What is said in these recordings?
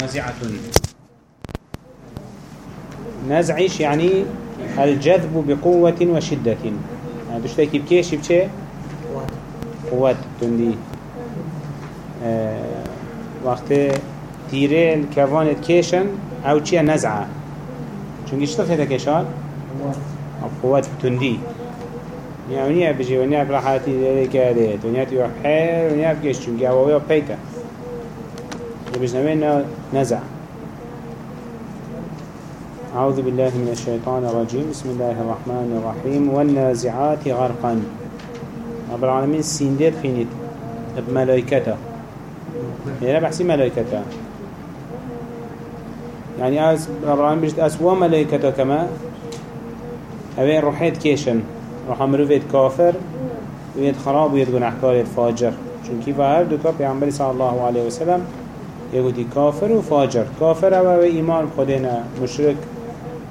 نازعة. نزعش يعني الجذب بقوة وشدة. يعني تشتكي بكيش بشي قوة تندي. آه وقت تيري الكوانت كيشن أو چيه نزعة؟ چونك اشتف هذا كيشان قوة تندي. يعني ونيا بجي ونيا براحتي ذلك هذه ونيا تيوح بحير ونيا بكيش چونك اوه بيكا بجنوين نزع. أعوذ بالله من الشيطان الرجيم. بسم الله الرحمن الرحيم. والنازعات غرقا. رب العالمين سيندير فينيت. بملائكته يعني بحسي ملائكته. يعني أس رب العالمين بجد أسوا ملائكته كما أبين روحيت كيشن. روح مروفيت كافر. ويد خراب ويد گناهكار فاجر. چون كيف هر دو كا پیغمبر صلى الله عليه وسلم یهودی کافر و فاجر. کافر او ایمان خود نه مشرک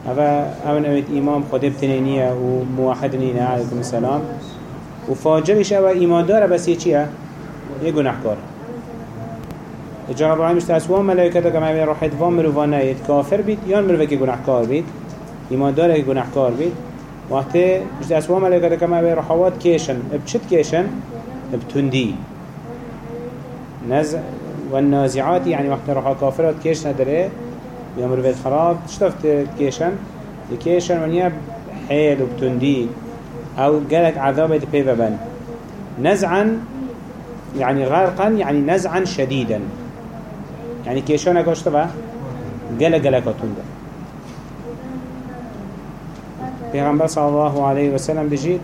او او نمید ایمان خود بتنینیه و موحدنین علیکم السلام. و فاجرش او ایمان داره بس یه چیه؟ یه گناهکار. جا رب العالمین مشتاس وان ملائکتا که معبید راحت وان مروانه ید کافر بید یا مروه که گناهکار بید؟ ایمان داره که گناهکار بید؟ وقتی مشتاس وان ملائکتا که معبید راحوات کشن اب چت کشن اب نزع والنازعات يعني وقت روحا كافرات كيش ندره يوم روفيت خراب. تشتفت كيشن؟ كيشن ونيا حيل وبتندي. أو قالك عذاب بيبا بن. نزعا يعني غرقا يعني نزعا شديدا. يعني كيشان اقوش تبا قلق قلق تنده پیغمبر صلى الله عليه وسلم بجيت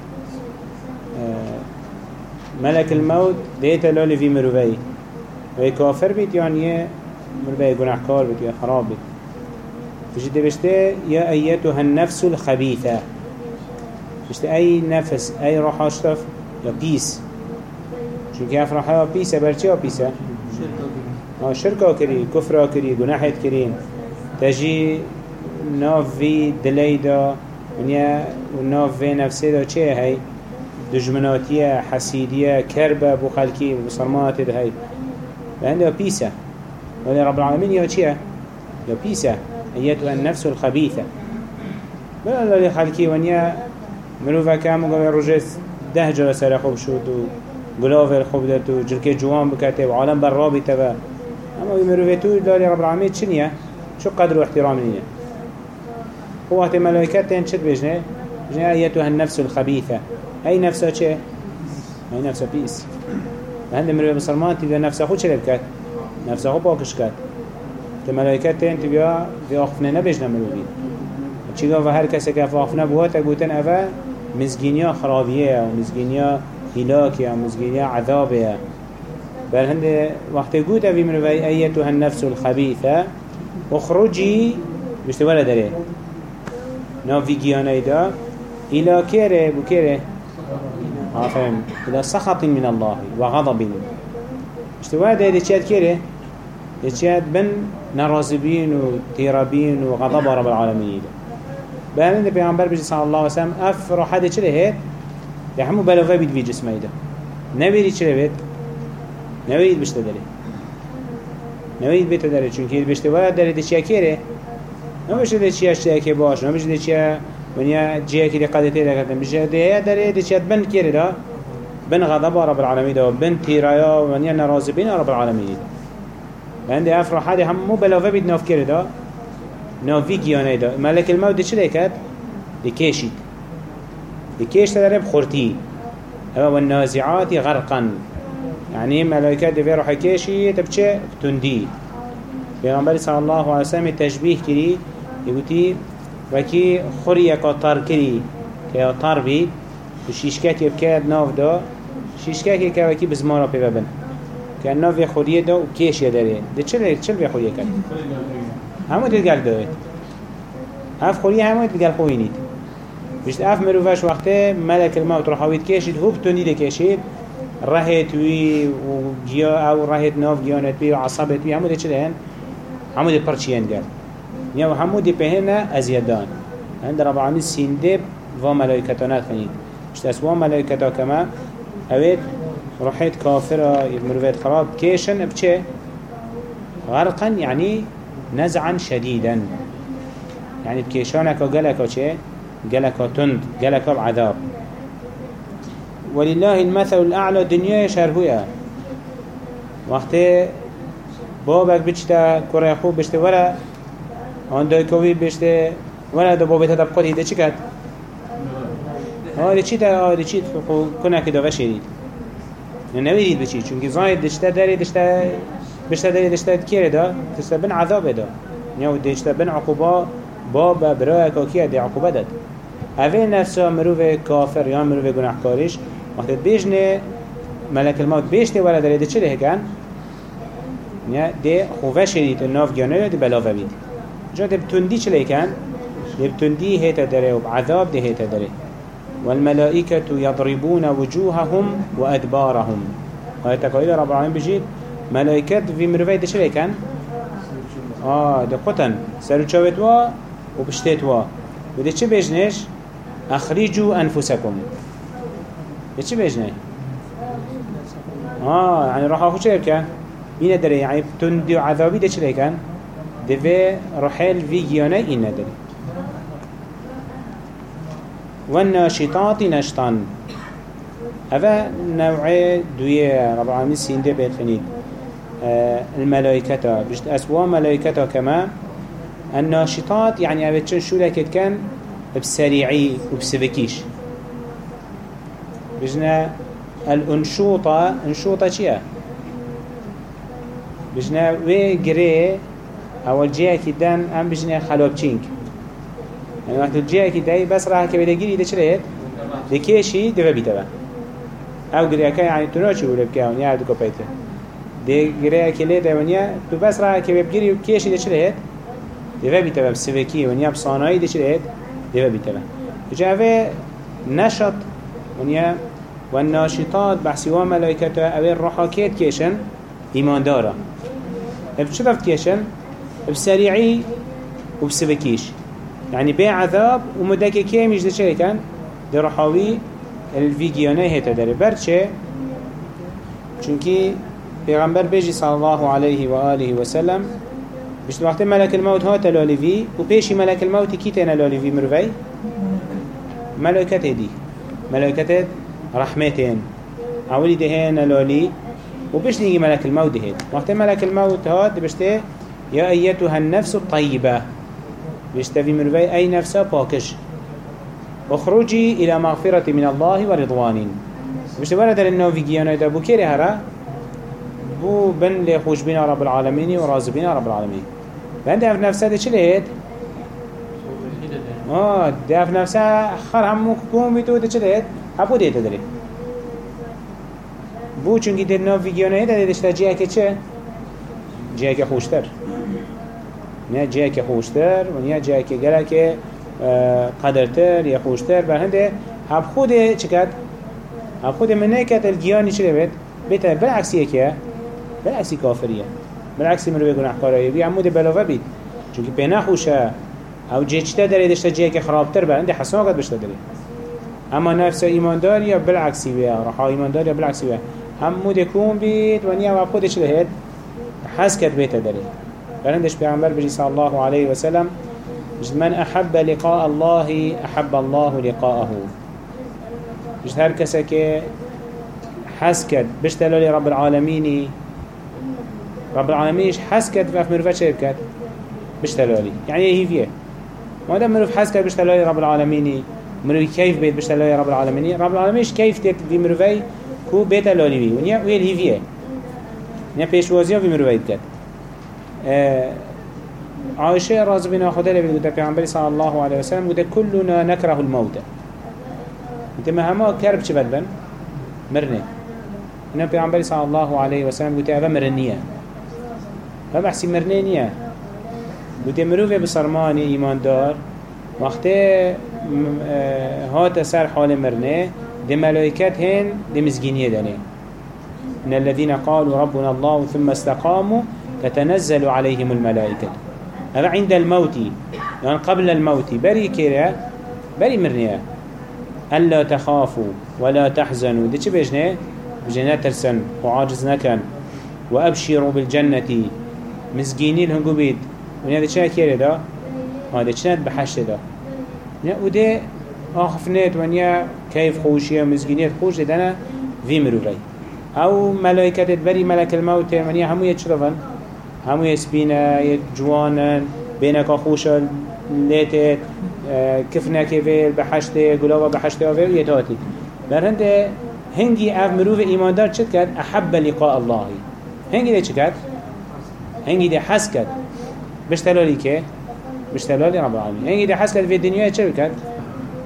ملك الموت ديت لولي في مروفي وي كافر بيت يعني يه مروفي گناهكار بيت يا خراب بيت بجيت بشته يا أيتها النفس الخبيثة بشته أي نفس أي روح أشتف يا بيس شو كيف روح يا بيسة برشي يا بيسة آه شركة كري كفرة كري گناهت كرين تجي ناف في دليدا ونيا وناف في نفسه دا چه هاي دجمناتية حسيدية كربة بو خلقي بصرمات ده هاي لأنه بيسة. ولي رب العالمين يا چيه يا بيسة أيتها النفس الخبيثة. بلا للي خلقي ونيا؟ مروفا كام وقال رجس ده جرى سر خوب شد و قلاف خوب دات و جركي جوان بكاته وعالم برابي تبا. أما مروفا تو للي رب العالمين چنية شو قدر واحترام نية هو وقت ملائكات تين شد بجنه بجنه أيتها النفس الخبيثة. أي نفسها چه؟ أي نفسها بيس. هند مروي مسلمان تبقى نفسها خود چه بكت؟ نفسها خود باكش كت كملائكات تين تبقى في آخفنا نبجنا مروي چی گفت؟ هر کسی که فاخنه بوها تا گوتن اوه مزگینیا خرابیه و مزگینیا هلاکیه و مزگینیا بل هند وقت قوت في من أيتها النفس الخبيثة اخرجي بشتوالة داره. نافي جيانا دا إلى كيره بو آفهم إلى سخط من الله وغضب. بشتوالة داره تشاد كيره تشاد بن نرازبين وتيرابين وغضب رب العالمين. بل هند پیغمبر بجي صلى الله عليه وسلم اف راحته چله هيت يحمو بلوه بيد في جسمه ده. نبيري چله بيت. نوید بشته داره. نوید بیت داره. چون که بشته باید داره ده چیه کره نمیشه ده چیه چیه که باش. نمیشه ده چیه ونیا جیه که ده قدر تیره کردن بشه ده داره ده چیه بن ده بن غضب رب العالمين ده بن تیرایا ونیا نراضی بین رب العالمين ده لأن ده أفرح هذه هم مو بلاوه بيد ناف كره ده نافي جيانه ده ملك الموت ده چه كد ده كيشيد ده كيش تداره بخورتي أما والنازعات غرقا يعني ملائكة دي روح كيشي تبچه تندي پیغمبر صلى الله عليه وسلم تشبيه كري يقولي وكي خوري كتر كري كي طار بي وشيشكاك يبكاد ناف دا شيشكاك يكا وكي بزمارا بي ببن. كان ناف خوريه دا وكيش يداري دي چل چل بي خوريه كد همو تلقال دوت هف خوريه همو تلقال خوينيد بشت اف مروفاش وقته ملك الموت رحاويت كيشيد هو بتوني دي كيشيد رهت وی و گیا أو رهت ناف گیانت بی و عصبت بی. همو ده چه دهن؟ همو ده پرچیان گرد یا همو ده پهنه ازیدان هند رب العالمین سینده و ملائکتانات خنید مشت اسوا ملائکتا کما اوید روحیت کافر مروفیت خراب کیشن بچه؟ غرقا يعني نزعا شديدا يعني بكيشانك وقالك وشي قالك تند قالك بعذاب ولله المثل الأعلى دنيا شرهوية وقت بيشتا كوري خوب بيشتا ولا آن دای کوی بشته ولا دو بابت تبقات هیده چی کرد؟ دی چی آه دی چی کنه که داغه شدید نویدید بچی چونکه زاید دشته داری دشته بشته داری دشته کیره دا دشته بن عذاب دا یا دشته بن عقوبا باب برای کاکیه دی عقوبة داد. اوه نفسا مروف کافر یا مروف گناهکاریش وقتی بیجنه ملک الموت بیشته ولا داره ده چه ده کن؟ نه ده خوفة شدید ناف گانه ده بلاوه بید جا ده بتندی چه لیکن؟ ده بتندی هیتا داره و بعذاب ده هیتا داره والملائكة يضربون وجوههم وأدبارهم آية قائل رب العالمين بجيد ملائكة في مروفي ده شلي كان؟ آه ده قطن سرو چاوتوا وبشتتوا وده چه بجنش؟ أخرجوا أنفسكم ده چه بجنه؟ آه يعني راح أخو چه كان؟ إينا داره يعني تندي وعذابي ده چلي كان؟ ده في رحل في جيانه إينا داره والناشطات نشطا هذا نوع دوية رب العالمين سينده بيت خنيد آه الملائكة بجد أسوا ملائكة كما الناشطات يعني أبتشن شو لك كان بسريعي وبسبكيش بجنا الانشوطة انشوطة چيا بجنا وي جري اول جيه كدان ام بجنا خلوبچينك يعني وقت الجيه كداي بس راح كبيرة جري ده چليت ده كيشي ده بيتبا أو جري كا يعني تنوشي ولا بكاون يا دو كوبيته ده جري كلي ده ونيا تو بس جري كيشي ده چليت ده بيتبا بسبكي ونيا بصانعي ده چليت ده بيتبا جاوه نشط ونيا والناشطات بحسوا ملائكته أو الرحاكيت كيشن ايمان دارا بشو رفت كيشن بسريعي وبسبكيش. يعني بي عذاب ومدك كيميش ده چه كان. ده رحاوي الفيديونا هيتا داره برچه چونكي پیغمبر بيجي صلى الله عليه وآله وسلم. بشت وقت ملك الموت هات لاليفي وبيشي ملك الموت كي تينا لاليفي مروي ملائكته دي. ملائكته رحمتين. اولي دهين لالي وبش نيجي ملك الموت دهين وقت ملك الموت هاد بشته يا أيتها النفس الطيبة. بشته في مروي أي نفسها باكش اخرجي إلى مغفرة من الله ورضوان. بشته ورد لنو في جيانا دا بو كيري هرا؟ بو بن لخوش بنا رب العالمين وراز بنا رب العالمين. بند اف نفسها ده چليت آه ده اف نفسها خر همو كوم بيتو ده چليت هبو ده تدري. بو چونکی در ناف ویدیو ده دشتا جیه که چه؟ جیه که خوشتر. نه جیه که خوشتر و نه جیه که گره که قدرتر یا خوشتر. بر هنده هب خود چکت؟ هب خود منه کت الگیانی چه بید؟ بیتا بالعکسیه که بالعکسی کافریه بالعکسی منو بگو نحکارایی بی عمود بلاوه بید پی خوشه او جیه چتا داره دشتا جیه که خرابتر. بر هنده حسنا قد بشتا داره اما نفس ایماندار یا بالعکسی بیا رحا ایماندار یا بالعکسی بیا همو دکون بید و نیا و خودش لهید حس کرد بیت داری. برندش پیغمبر بجی صلی الله علیه و سلم جد من احب لقاء الله احب الله لقاءه جد هر کسی که حس کرد رب العالمینی رب العالمینش حس کرد و مروفه چه کرد بشتلالی يعني هي فيه ما دام مروف حس کرد بشتلالی رب العالمینی مروفي كيف بيت بشتلالی رب العالمینی رب العالمینش في مروفي كو بيتا لوليوي ونيا ويل هيفيه نيا بيشوازيا في مرويد كد آه عائشة راز بنا خدا لبي قد پیغمبر صلى الله عليه وسلم قد كلنا نكره الموت. انت مهما كرب چه بدبن؟ مرنه أنا پیغمبر صلى الله عليه وسلم قد اوه مرنية. فبحسي مرنية. قد مروفة بسرماني ايمان دار وقت هات سر حال مرنه دي ملائكات هن دي مزجينية داني إن الذين قالوا ربنا الله ثم استقاموا تتنزل عليهم الملائكة. هذا عند الموت يعني قبل الموت بري كيرا بري مرنيا. ألا تخافوا ولا تحزنوا. دي چه بجنه؟ بجنه ترسن وعاجز نكن. وأبشروا بالجنة. مزگینی هنگو بید ونیا ده چه کره دا؟ ها ده چند بحشت دا؟ ونیا أو ده آخفنت ونیا کیف خوشی و مزگینیت خوش ده دنه وی مروفی أو ملائکتت بری ملک الموت ونیا همو یه چرفن همو یه جوانن بينك خوشا ليتت كفنا كيفيل بحشته قلوبة بحشته وفيل يتاتي برهند هنگي اف مروف ايمان دار چد كد احب لقاء الله هنگي ده چد كد هنگي ده حس كد بشتلالي كه بشتلالي رب العالمين هنگي ده حس كد في الدنيا چد كد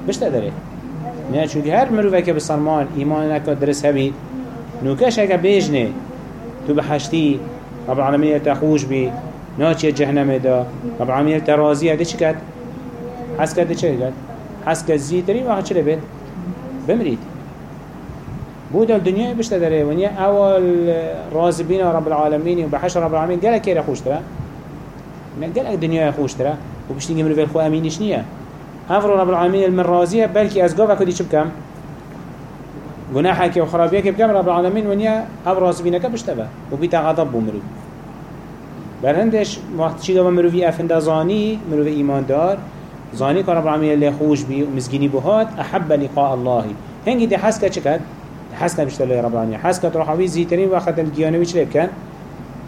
بشتلالي نه چونکه هر مروفه که بسرمان ایمان نکد درس هبید نوکش اگه بیجنه تو بحشتی رب العالمین تخوش بی ناچی جهنم دا. رب العالمین ترازیه ده چی کد؟ حس کد ده چه کد؟ حس کد زیتری واحد چه بید؟ بمرید بود الدنيا بشت داره ونیا أول رازبين رب العالمين وبحشر رب العالمين قالك كيرا خوش ترى؟ قالك الدنيا خوش ترى. وبشتيجي من الخو امينش نية. أفرو رب العالمين من رازية بلكي ازقوفك ودي شبكم جناحك وخرابيك بكم رب العالمين ونيا ابراز بينك بشتبه وبيتا غضب بمرو برهندش وقت چی دو مروی افنده زانی مروی ایمان دار زانی که رب العالمین اللي خوش بی و مزگینی بهات أحب لقاء الله هنگی ده حس که چکد؟ حس که بشتله رب العالمین حس که تروحوی زیترین وقت الگیانوی چلی بکن؟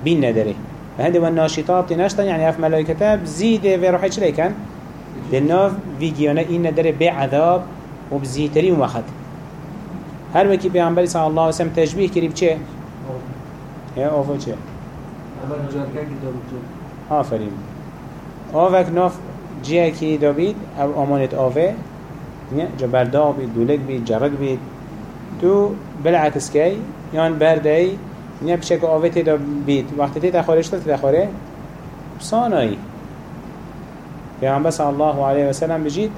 بین نداره هنده والناشطات نشطن يعني اف ملائكته بزيد في روحي چلی کن؟ دلناف في گیانه این نداره بعذاب و بزیترین وقت هر وکی پیامبری صلی الله علیه و سلم تشبیه کردی چه؟ یا آفا چه؟ آفرین. آوک ناف جیه کی دابید او آمانت آوه. جا برداغ بید دولک بید جرق بید. تو بلعکس کی یان برده نه بشه که آوه تیدا بید وقتی تیدا خورش تیدا خوره بسانایی پیامبر صلی الله علیه و سلم بجید.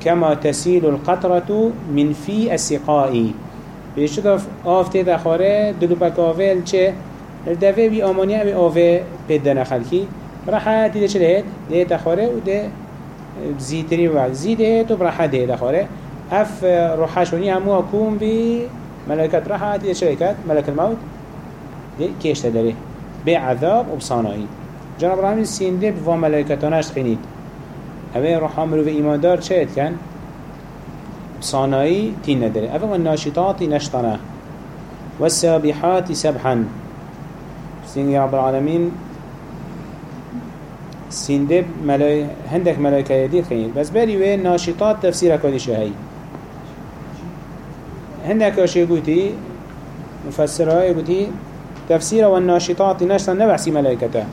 كما تسيل القطرة من في السقاء. بيشتف آف تيدا خاره دلو بكافل چه الدفع بي آمانيا بي آفه بدنا خلقي راحة تيدا چه لهت ده تخاره و ده زيتري و زيده تو براحة ده تخاره اف روحاشوني همو اكون بي ملكات راحة تيدا لكت ملك الموت ده كيش تدره بعذاب وبصانائي جناب العالمين سينده بوا ملائكتانش خينيد اوه روحا مروف ایماندار چه کن؟ صانایی تین نداره. اوه والناشطات نشطنه والسابحات سبحا سين رب العالمين سيندب ملاي هندك ملائكة يديد خيين بس بري وين ناشطات تفسير كودي شهي هندك اشي قوتي مفسرها قوتي تفسير والناشطات نشطن نبحسي ملائكته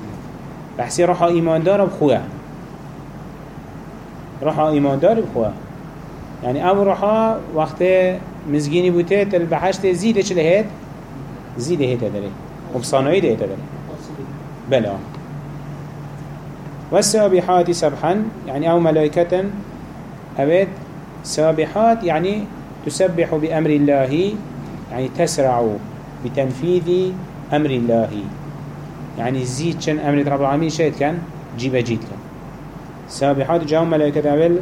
بحسي روحا ايمان دار بخوه روحا ایمان دار بخوا. يعني أو روحا وقت مزگینی بوده تل بحشت زیده چه لهید؟ زیده هیته داره وبصانایی ده هیته داره بلا والسابحات سبحا يعني أو ملائكة اوید سابحات يعني تسبح بأمر الله يعني تسرع بتنفيذ أمر الله. يعني زيد شن أمر رب العالمين شايد كان جيب جيد كان سابحات جاو ملائكة أول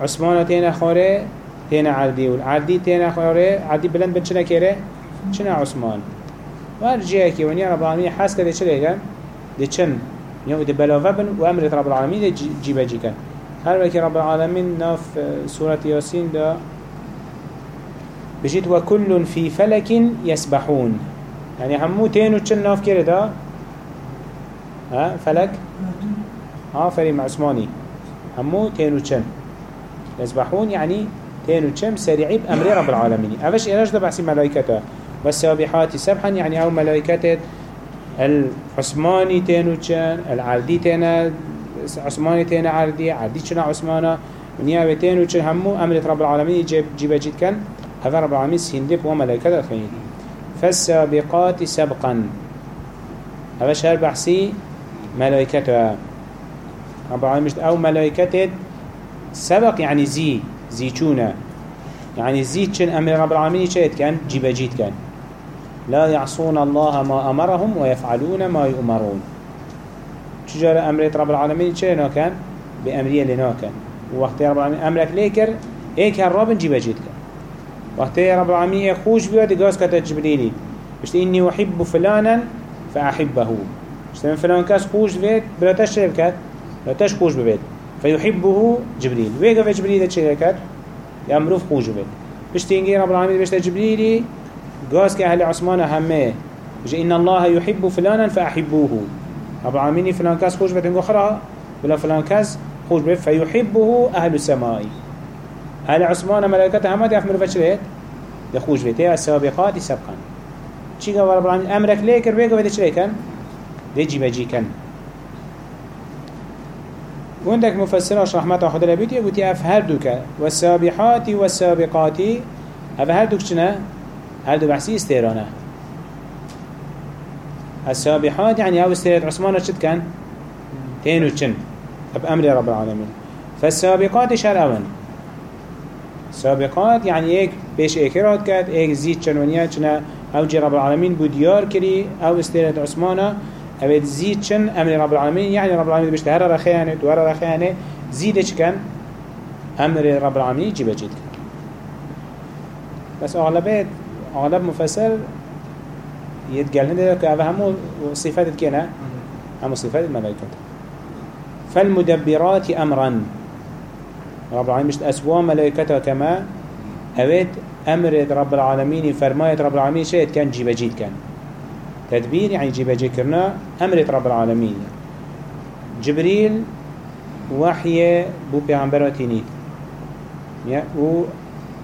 عثمان تينا خاره تينا عردي والعردي تينا خاره عردي بلند بن چنا كيره چنا عثمان. وارجيه كي ونيا رب العالمين حاس كده چلي كان دي چن يوم دي بلاوه بن وامرت رب العالمين دي جيبة جي كان. هر وكي رب العالمين ناف سورة ياسين دا؟ بجيت وكل في فلك يسبحون. يعني همو تينو چن ناف كيره دا؟ ها فلك؟ آفرين مع عثماني. همو تينو چم. يسبحون يعني تينو چم سريعي بأمر رب العالمين أفش إلاج ده بحسي ملائكته والسابحات سبحا يعني أو ملائكته العثماني تينو چن العردي تينا عثماني تينا عردي عردي چنا عثمانا. ونيا تينو چن همو أمر رب العالمين جيب جيب جيد كان هذا رب العالمين سيندب وملائكته خير فالسابقات سبقا. أفش هر بحسي ملائكته رب العالمين أو ملائكته سبق يعني زي زيچونه يعني زي چن أمر رب العالمين شهد كان؟ جيب جيت كان. لا يعصون الله ما أمرهم ويفعلون ما يؤمرون. شجر أمرت رب العالمين چه كان؟ بامريه لنا كان. وقت رب العالمين أمرك ليكر ايك هرب جيب جيت كان. وقت رب العالمين خوش بيود قاس كتا جبريلي. بشت إني أحب فلانا فأحبه. اشتمن فلان كاس خوش بيت براتش شرب كات. براتش خوش ببيت فيحبه جبريل. ويقف جبريل؟ ده شرب كات يأمروف خوش ببيت بشتينجي رب العالمين بشتا جبريلي قاس كأهل عثمان همه. بجي إن الله يحب فلانا فأحبوه. رب العالمين فلان كاس خوش بيت. نقول خرا. ولا فلان كاس خوش بيت. فيحبه أهل السماء. أهل عثمان ملائكته همه دي أفمرو فشريت دخوش بيت؟ السابقات سبقا. چی گفت رب العالمین امرک لیکر بگو بده چی کن ده جی بجی کن وندك مفسراش رحمة خدا لبيت يقول أف هر دوكا والسابحات والسابقات اف هر دوك چنا هر دو بحثي استيرانة؟ السابحات يعني أو استيرات عثمان چد كان؟ تينو چن بأمر رب العالمين. فالسابقات شرعون سابقات يعني إيك بيش ايكرات كات إيك زيد چنونيا چنا أو جي رب العالمين بوديار كري أو استيرات عثمانة. أو زيد چن أمر رب العالمين يعني رب العالمين بيشت هر رخيانه دوار رخيانه زيد چكن أمر رب العالمين جيبه جيد بس اغلبيت اغلب مفسر يتقال ده كه همو صفات كنا همو صفات الملائكه فالمدبرات امرا. رب العالمين مش اسوا ملائكته كما اويت أمر رب العالمين فرماية رب العالمين شيء كان جيبه جيد كان تدبير يعني جيبه جيد كرنا أمر رب العالمين. جبريل وحي بو پیغمبراتي نيد و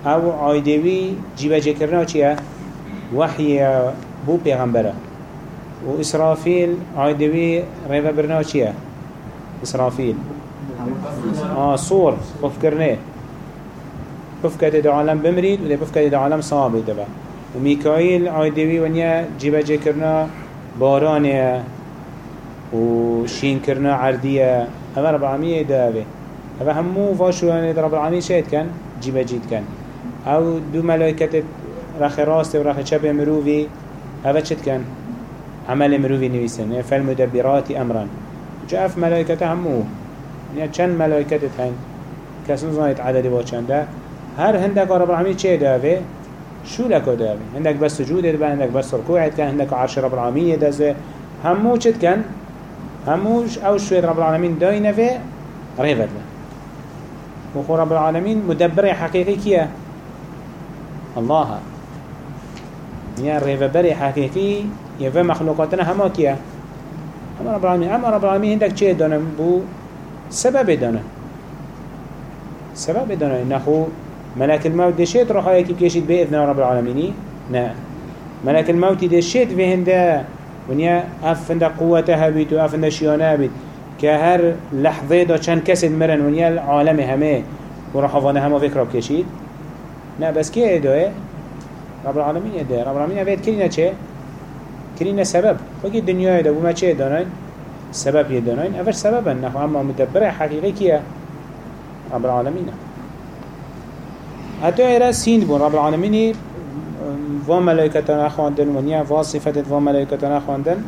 أو عايدوي جيبه جيد كرنا چيه وحي بو پیغمبره و إسرافيل عايدوي ريفا برنا چيه إسرافيل. آه صور بفكرناه بفكت دا عالم بمريد وده بفكت دا عالم صابي دبا. وميكائيل عايدوي ونيا جيبا جي كرنا بارانيا وشين كرنا عردية هذا رب العالمين دابه هذا همو فاشو يعني رب العالمين شايد كان جيبا جيد كان أو دو ملائكة رخ راست ورخ شب مروفي هذا شد كان عمل مروفي نويسن فالمدبرات امرا جاء في ملائكة همو يعني چند ملائكة هن كسن زانيت عدد وچنده هر هندك رب العالمين چه داوه شو لك داوه هندك بس سجود دبا هندك بس ركوع كان هندك عرش رب العالمين يدزه. همو چت كان؟ هموش أو شوية رب العالمين داينة في؟ ريفت له. وخو رب العالمين مدبر حقيقي كيا الله. يا ريفبري حقيقي يفا مخلوقاتنا هما كيا اما رب العالمين. أما رب العالمين هندك چه دانه بو سبب دانه. سبب دانه. نخو ملك الموت دشيت روح هيك بكيشيت بإذن رب العالمين نا. ملك الموت دشيت في هندا ونيا اف هندا قوتها بيت واف هندا شيانا بيت كهر لحظة دا چند كسد مرن ونيا العالم همه. وراح افانه همه فكرة بكيشيت نا بس كي ادوه رب العالمين ادوه رب العالمين افيد كرينا چه؟ كرينا سبب. وكي الدنيا دا وما چه دانين سبب يدانين أفش سببا نحو أما مدبر حقيقي كيه رب العالمين. حتى إيرا سين بون. رب العالمين و ملائكتنا خواندن و نیا و صفت و ملائكتنا خواندن.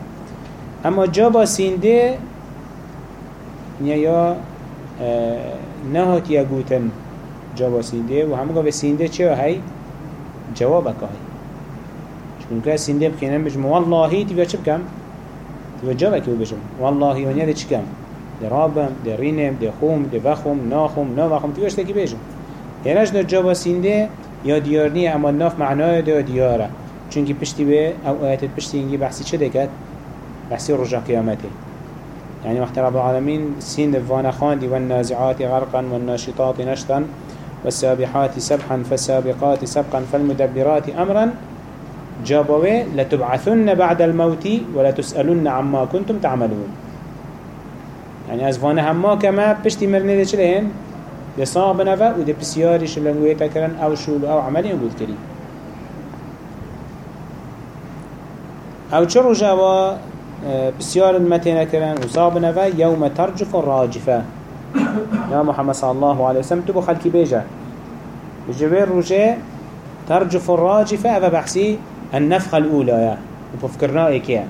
اما جابا سینده نیا یا نهات یا گوتن جابا سینده و همه گفت سینده چه هی جواب که هی. چون که سینده بخینم بجم والله تیویا چه بکم؟ تیویا جواب که بجم والله و نیا ده چه کم؟ ده رابم ده رینم ده خوم ده وخم ناخم ناوخم. تیویا شتکی بجم هرش در جابا سینده یا دیار نیه اما ناف معنای ده دیاره. چونکی پشتی به أو آیت پشتی اینگی بحثی چه دکت؟ بحثی رجا قیامته. يعني وقت رب العالمين سين فانا خاندي والنازعات غرقا والناشطات نشطا والسابحات سبحا فالسابقات سبقا فالمدبرات أمرا جابوا لتبعثن بعد الموت ولا تسألن عما كنتم تعملون. يعني از فانا هما كما بشتي مرنه ده چلين ده صعب نفا و ده بسياري شلنگوه تكرن أو شول أو عملي نقول كري أو چرو جوا بسيار المتين كرن و صعب نفا يوم ترجف الراجفة يا محمد صلى الله عليه وسلم تبو خلقي بيجا بجبير رجاء ترجف الراجفة أفا بحسي النفخة الأولى يا وبفكرنا إيكيا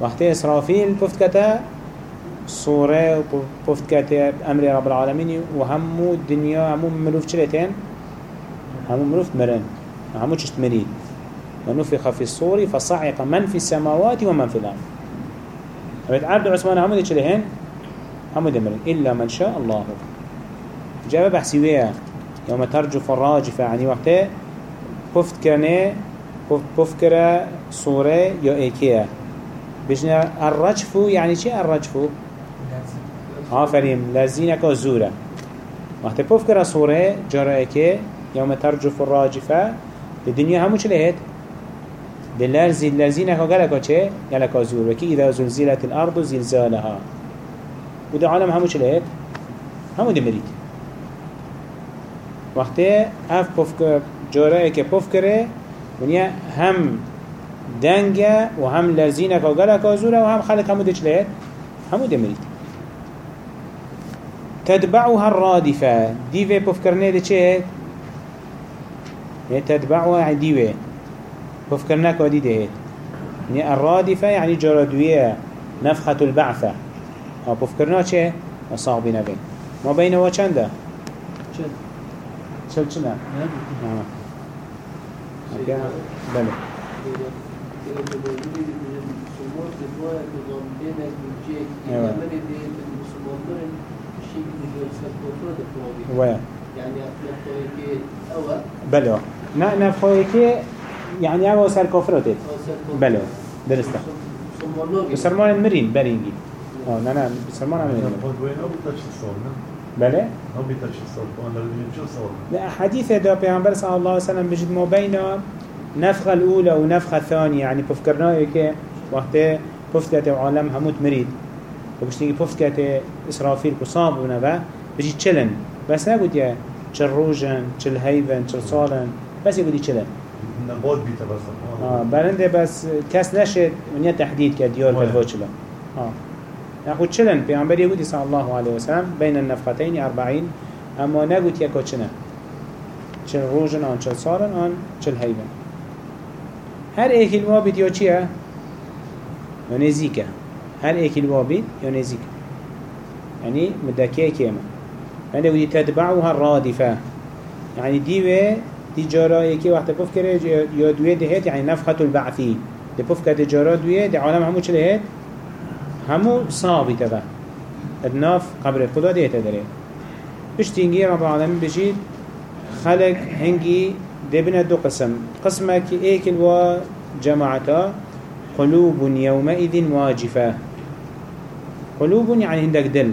وقت إسرافيل بفتكتا صورة وبفت كاتي أمر رب العالمين وهمو الدنيا همو ملوف چلتين همو ملوف مرن. همو چشت مريد. ونفخ في الصور فصعق من في السماوات ومن في الأرض. أبد عبد عثمان همو دي چلهن همو دي مرن. إلا من شاء الله. جاب بحثي ويا. يوم ترجف الراجفة يعني وقته بفت كانه بفت كرا صورة يا إيكيا. بجنا الرجف يعني چه الرجف؟ آفرين لزينك زورة وقت بفت كرا صورة جرى إيكي يوم ترجف الراجفة الدنيا همو چلهت؟ دلرزي الذين كغلقا چه؟ غلقا زور. وكي إذا زلزلت الأرض زلزالها. وده عالم همو چلهت همو ده مريد وقتی اف پفکر جاره که پفکره ونیا هم دنگه و هم لرزینه که گلک زوره و هم خلق همو ده چلهت همو ده تتبعها الرادفة. ديوه پفکرنه ده چه؟ تتبعها يعني ديوه بفكرناك ودي ده يعني الرادفة يعني جرادوية نفخة البعثة. أو بفكرنا چه؟ أصابي نبين ما بينه وچنده چند؟ شل چنا آه. أوكي. بله. ويا يعني بله نا نفخوه که يعني أبو سر كفرتت بله درسته. بسرمان مرين برينجي آه نا نا بسرمان الصور نه بله حديث ده پیغمبر صلى الله عليه وسلم بجد ما بين نفخة الأولى ونفخة الثانية يعني بفكرنا كي وقت بفكت عالم هموت مريد وبشتيجي بفكت إسرافيل كصاب ونبا بجي تشلن بس نقول يا تشل روجن تشل هيفن تشل صالن بس يقول تشلن نبات بيتا بس. آه برنده بس كاس نشد ونيا تحديد كديار وين؟ بالفوشلا آه. ناخد چلن پیامبر یهودی صلی الله علیه وسلم بین النفختین اربعین أما نگوت یکا چنه چل روژن آن چل سالن آن چل هیون هر ایکی الوابید یا چیه؟ یا نزیکه هر ایکی الوابید یا نزیکه يعني مدكيه كيما يعني ودي تتبعها الرادفة. يعني ديوه دي جارا يكي وقت بفكره يا دوية دهيت يعني نفخة البعثي دي بفكره دي جارا دوية دي عالم همو چل هيت همو صابي تبا الناف قبر خدا ديت داره بشتينجي رب العالمين بجيد خلق هنجي دبنا دو قسم. قسمك ايك الوا جماعتا قلوب يومئذ واجفة. قلوب يعني عندك دل.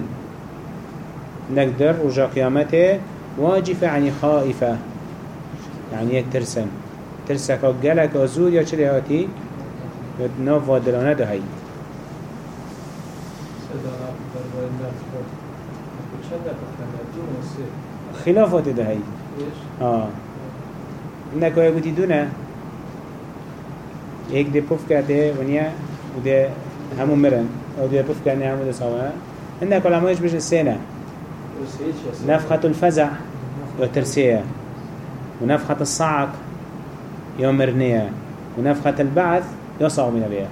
عندك دل رجا قيامته واجفة يعني خائفة. يعني يك ترسن. ترسك قلق أزور يا چلي هاتي ناف وادلانه ده هاي خلافات ده هاي آه. عندك ويا قلتي دونه. هيك دي بوف كاته ونيا وده همو مرن. أو دي بوف كاني همو ده سوا. عندك ولا ماش بيش السنة. نفخة الفزع يو ترسية ونفخة الصعق يو مرنية ونفخة البعث يو صاغمين بها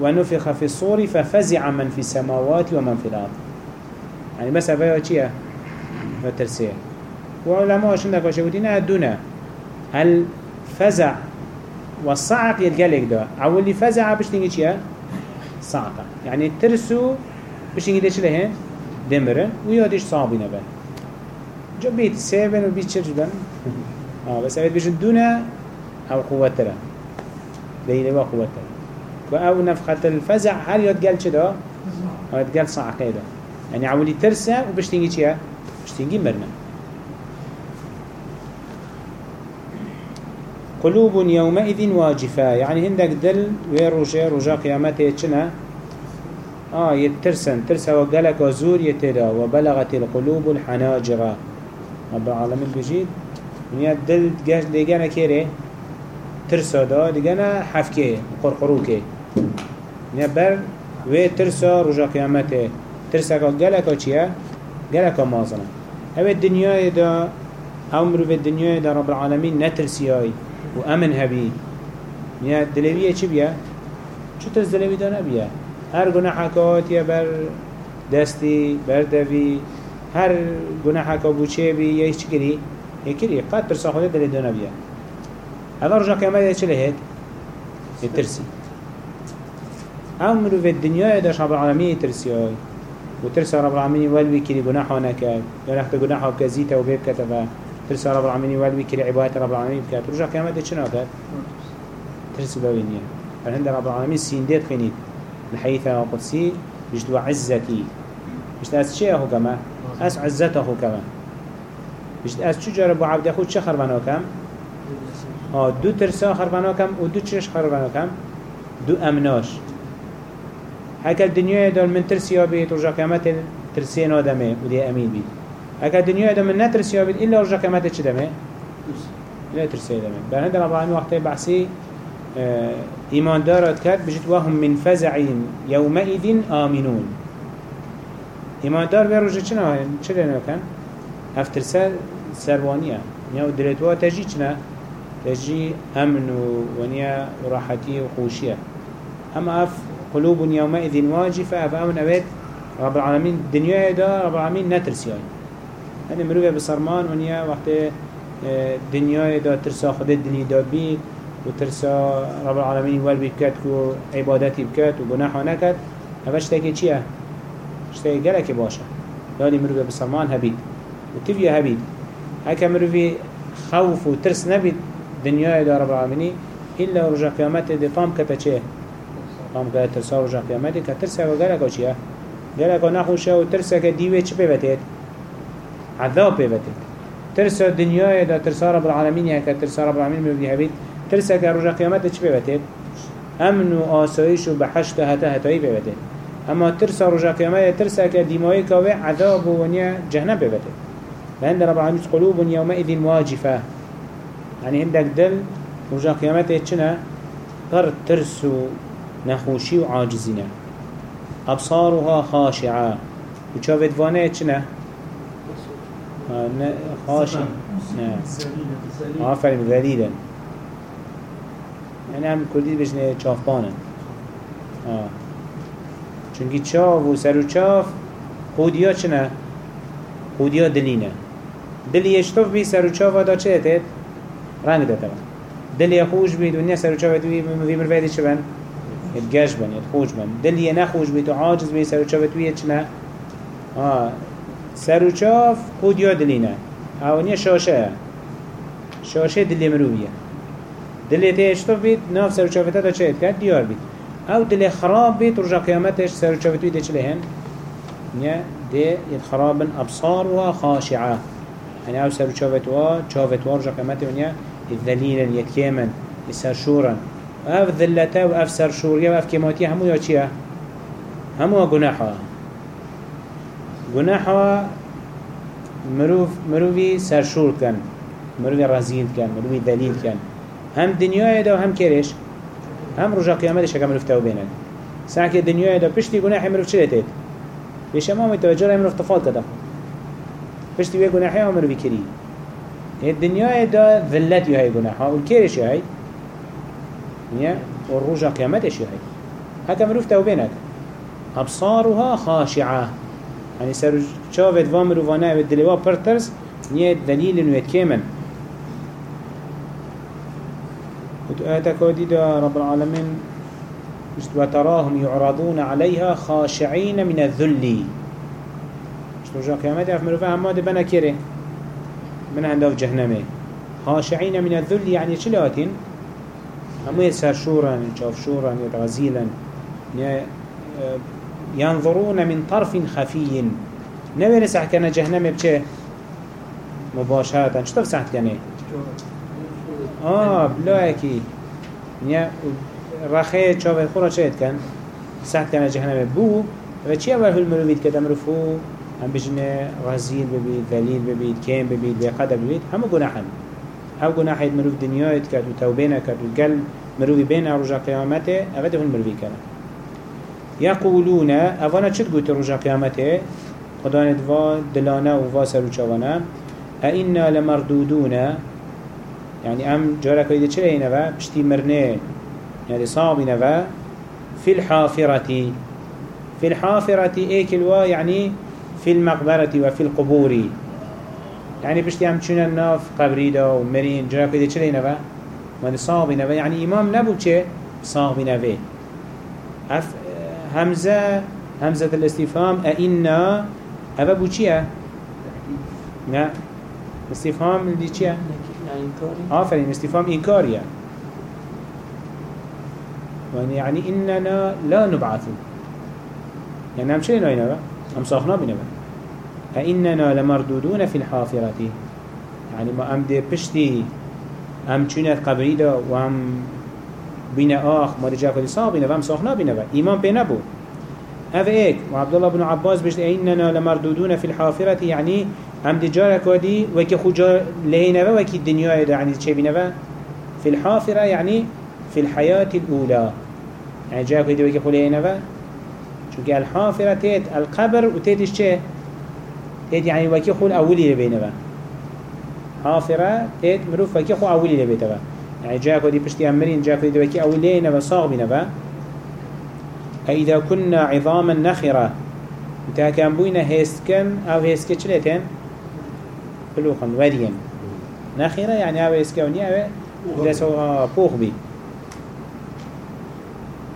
ونفخ في الصور ففزع من في السماوات ومن في الأرض. يعني بس چيا يو ترسية وعلماء شندك وشهودين أدونا هل فزع والصعق يتقلق ده؟ أولي فزع بشتنجي چيا صعقة يعني ترسو بشتنجي ده چله دمرن ويادش صابين بها جو بيت سيبن وبيت شجدن آه بس أبد بيجن دونا أو قوة ترى. ليلة وقوة ترى. أو نفخة الفزع هل يتقال كده أو يتقال صعقة ده يعني عولي ترسى وبشتنجي چيا بشتنجي مرنا. قلوب يومئذ واجفة. يعني عندك دل ويرجع رجا قيامته چنا آه يترسن. ترسى وقالك وزور يتدا وبلغت القلوب الحناجرة رب العالمين بجيد ونيا دل جاش ديجانا كيري؟ ترسى دا ديجانا حفكي قرقروكي. ونيا بر وي ترسى رجا قيامته. ترسى قالك وچيا قالك مازنا هو الدنيا دا أمر في الدنيا دا رب العالمين نترسياي. وأمن هبي ونيا دلوية چي بيا چو ترس دلوية دا نبيا هر گناه حکات یا بر دستی بر دوی هر گناه حکا بوچه بی یا ایش کری یکری قد ترسا خود دل دونه بیا هذا رجع قيامة چه لهت يترسي أو مروف الدنيا داش رب العالمين ترسياي وترسى رب العالمين والوي كري جناحه نكاد يا نحت جناحه بكزيته كتبه ترسى رب العالمين والوي كري عبادة رب العالمين بكات رجع كامل شنو كات ترسى بوينيا فعند رب العالمين سينديت خنيت الحديث القدسي بجدوا عزتي. مش أس شيء هو كما؟ أس عزته كما. مش أس شو جرب عبد أخو شو خربانه كم؟ آه دو ترسا خربانه كم؟ ودو تشش خربانه كم؟ دو أمناش. هكا الدنيا دول من ترسيا بيت رجع قيامت ترسين آدمه ودي أمين بيت هكا الدنيا دول من نترسيا بيت إلا رجع قيامت چه دمه؟ لا ترسيا دمه. بل هذا رب العالمين وقت بحثي آه إيمان دارت كات بجد وهم من فزع يومئذ آمنون. إيمان دار بيروجه چنا چه لنا كان افتر سر سروانية نيا ودريتوا تجي چنا تجي أمن ونيا وراحتي وخوشية أما أف قلوب يومئذ واجفة أف أمن أبيت رب العالمين الدنيا دا رب العالمين نترسي يعني أنا مروفة بصرمان ونيا وقت الدنيا دا ترسا خد الدنيا دا بيت وترسا رب العالمين والبي بكات كو عبادتي بكات وجناحه نكت أفش تاكي چيه اشتاقي قالك باشا لاني مروفة بصرمان هبيت وتفيا هبيت هكا مروفة خوف وترس نبيت دنيا دا رب العالمين إلا رجع قيامته دي طام كتا چه؟ طام كتا ترسا رجع قيامته كترسا وقالك وشيه قالك ونخوشه وترسا كديوه چه بيبتت عذاب بيبتت ترسا دنيا دا ترسا رب العالمين يعني ترسا رب العالمين مروفة هبيت ترسا كرجع قيامته چه بيبتت أمن و آسایش و بحشت هتا أما ترسا رجا قيامه ترسا كديمائي كاوه عذاب ونيا جهنم ببته فهند رب العالمين قلوب يومئذ واجفة. يعني عندك دل رجا قيامته چنا قر ترسو نخوشي وعاجزين أبصارها خاشعة. وشافت فانه نه نه. آفرین ذلیلن یعنی هم کردی بشنه چافبانه چونگی چاف و سر و چاف خودیا چنه؟ خودیا دلینه دلی اشتف بی سر و چاف دا چه اتت؟ رنگ داده دلی خوش بید و نه سر و چاف دوی مروی مروی چه بند؟ یعنی گش بند، یعنی خوش بند دلی نخوش بید و عاجز بی سر و چاف دوی چنه؟ آه. سر وشاف خود ياد لينا اونيا شاشة شاشة دل مروية دل تيشتف بيت ناف سر وشافته دا چه كد ديار بيت أو دل خراب بيت رجع قيامتش سر وشاف تويه دا چلهن نيا دي يتخرابن أبصارها خاشعة يعني أو سر وشافتوا شافتوا رجع قيامته ونيا الذليلا يتكيمن يسرشورا اف ذلته و اف سرشوريه و اف كيماتيه همو يا چيه همو گناحا گناحا مروف مروفي سرشور كن مروفي رزيل كن مروفي دليل كن هم دنيا دا هم كرش هم رجا قيامتش هكا مروف توبينن ساعة الدنيا دا پشتي گناحي مروف چه لتت بيش ما متوجه مروف تفاض كده پشتي وي گناحي هم مروفي كري الدنيا دا ذلت يهي گناحا والكرش يهي نيا والرجع قيامتش يهي هكا مروف توبينك أبصارها خاشعة. يعني سر شافت وامر وأنا بالدلوا برترس نيا دليل انه يتكامل وتأتكودي دا رب العالمين وتراهم يعرضون عليها خاشعين من الذل رجع قيامتها في مروفها هما دبنا كيري من عنده جهنمي خاشعين من الذل يعني شلاتين همو سرشورا شافشورا يتغزيلا ينظرون من طرف خفي. ساعت كان جهنم بچه مباشرة ساعت كان آه بلا اكي نيا رخي شافت خورا شاید كان ساعت كان جهنم بو و چی اول هل مروید که دمرفو هم بجنه غزيل ببيت ذليل ببيت كيم ببيت بقدر ببيت همو گناحن أو گناح مروف دنیایت کرد و توبینه کرد و گل مروفی بین رجا قیامته اوه هون مروفی کرد یقولون اوانا چد گوت رجا قیامته؟ خدا ندوا دلانه و واسر و چوانه اینا لمردودون. يعني ام جارك ايده چرا ينوى بشتي مرنه يعني صعب ينوى في الحافرة في الحافرة ايكلوا يعني في المقبرة وفي القبور يعني بشتي هم چون الناف قبري دا و مرين جرا كده چه لينوه؟ ماده صاغ بينوه يعني امام نبو چه؟ صاغ بينوه اف همزة همزة الاستفهام أئنا أبا بو چيه؟ استفهام اللي چيه؟ آفرين استفهام إنكارية يعني إننا لا نبعث. يعني هم شيء نوينا هم صاحنا بنا أئننا لمردودون في الحافرة. يعني ما أم بشتي أم چونت قبري دا بنا آخ ما رجع كل صاحب بنا وهم صاحنا بنا إيمان بنا بو هذا إيك وعبد الله بن عباس بشت أئننا لمردودون في الحافرة يعني هم دي جارك ودي وكي خجا لهنا وكي الدنيا يعني تشي بنا في الحافرة يعني في الحياة الأولى يعني جاء كده وكي خلينا چونك الحافرة تيت القبر وتيتش چه؟ تيت يعني وكي خول أولي لبينه با حافرة تيت مروف وكي خول أولي لبيته با يعني جاء كده بشتي أمرين جاء كده وكي أولي لبينه صاغ بينه با. أئذا كنا عظاما نخرة إنتها كان بوينا هيسكن أو هيسكن چلتين بلوخن وريم نخرة يعني أو هيسكن ونيا أو دسو بوخ بي.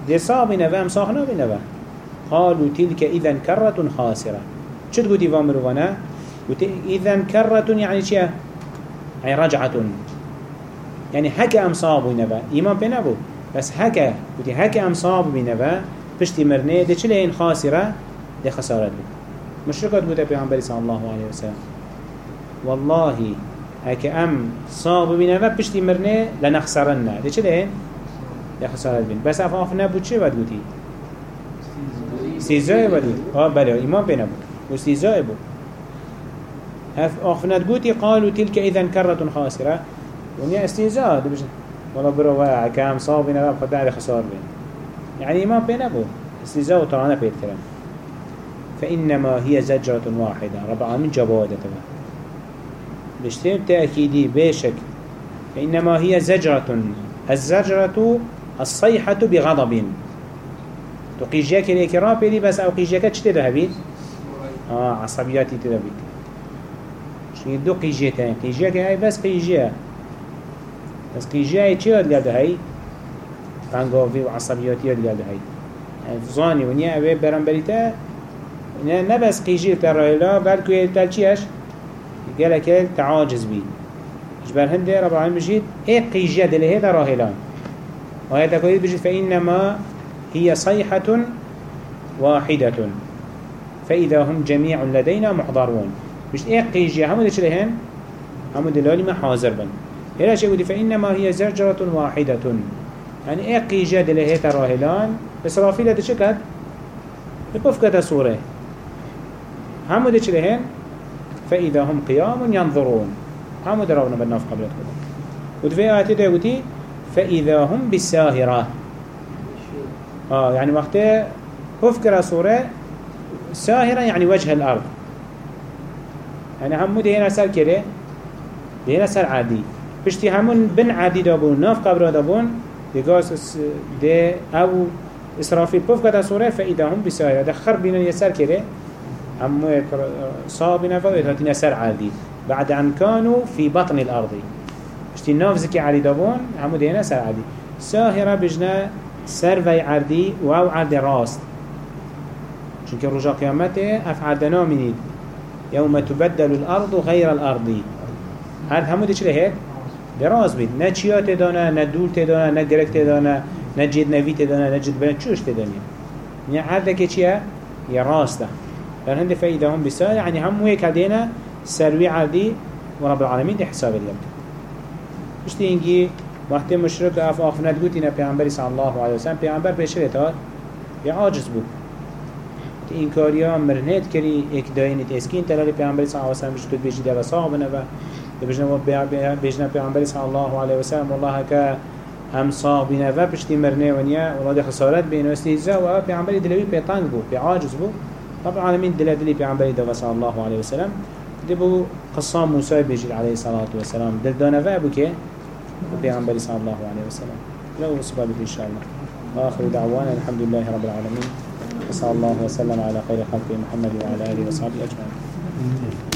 دي صاغ بينه با هم صاغنا بينه با؟ قالوا تلك إذا كرة خاسرة. شو تقول دي فامروانا إذا كرة يعني شيء؟ يعني رجعة. يعني هكا أمصاب بنبا إيمان بنبو بس هكا قلت هكا أمصاب بنبا بشتي مرنه دي چلي هين خاسرة دي خسارة بي مشركات قلت بيعنبري صلى الله عليه وسلم. والله هكا أم صاب بنبا بشتي مرنه لنخسرنا دي چلي هين دي خسارة بي بس أفافنا بود چه بد قلتي استهزاء بدي آه بله ایمان بینه بود واستهزاء بود. هف آخفنات قوتي قالوا تلك إذا كرة خاسرة ونيا استهزاء دي بجن والله برو واقع كام صاب بينا قد دعي خسار بين يعني إيمان بينه بود استهزاء وطرانه بيت كلام. فإنما هي زجرة واحدة رب العالمين جبادة تبا بشتم تأكيدي بيشك. فإنما هي زجرة. الزجرة الصيحة بغضب. لیکی را پیدی بس أو قیجه که چه تده بید؟ آه عصبیاتی تده بید چون دو قیجه که های بس قیجه بس های چی یاد گرده های؟ قنگاوی و عصبیاتی یاد گرده های فزانی و نیه اوه برنبری تا نه نه بس قیجه ترایلا بلکه تل چیش؟ گله که تعاجز بید جبر هنده رب العالمين بجيت إيه قيجية دلهي دا راهلان وآيات كويت بجيت فإنما هي صيحة واحدة فإذا هم جميع لدينا محضرون مش إيه قيجي همو دي لهن همو دلالي ما حاضر بن هلا شيء ودي فإنما هي زرجرة واحدة. يعني إيه قيجي دلهي تراهلان بس رافيلة دي شكت بفكة سورة. همو دي لهن فإذا هم قيام ينظرون. همو دراونا بالناف قبلت كده. ودفع آياتي دي فإذا هم بالساهرة. آه يعني وقت هفكر سورة ساهرة يعني وجه الأرض. يعني همو ده هنا سر كده ده هنا سر عادي. بشتي همون بن عادي دابون ناف قبر دابون دقاس ده أو إسرافيل بفكر سورة فإذا هم بساهرة ده خرب بينا يسر كده همو صابنا فوقتنا سر عادي بعد أن كانوا في بطن الأرض. بشتي ناف زكي عادي دابون همو ده هنا سر عادي ساهرة بجنا سر وی عردی و أو عرد راست. چونك رجا قيامته اف عردنا منید يوم تبدل الأرض غير الأرض. عرد همو دي چله هيك دراز بید نه چیا تدانه نه دول تدانه نه گرک تدانه نه جد نوی تدانه نه جد بنا چوش تدانه یعنی عرده که چیه؟ یه راسته در هنده فایده هم بسا یعنی هم موی کدینا سروی عردی و رب العالمین دی حساب الیم پشتی اینگی وقتی مشرک اف آخفند گوتی نه پیانبری صلی اللہ علیه وسلم پیانبر پیشه اتاد یه آجز بود این کاریا مرنت کری یک داینی اسکین تلالی پیامبر صلی الله علیه و سلم شد بیشی دو ساق و بجنا پیامبری صلی الله علیه وسلم والله که هم صاحب نبا پشتی مرنه ونیا ولاد خسارت بین استهزاء و پیامبری دلوی پیتانگ بود پیعاجز بود رب العالمین دل دلی پیامبری دو صلی الله علیه وسلم. دبو قصام موسی بيجي عليه الصلاة والسلام. دل دانا فابو كي وبيعنبري صلى الله عليه وسلم. له سبب إن شاء الله وآخر دعوانا الحمد لله رب العالمين وصلى الله وسلم على خير خلقه محمد وعلى آله وصحبه أجمعين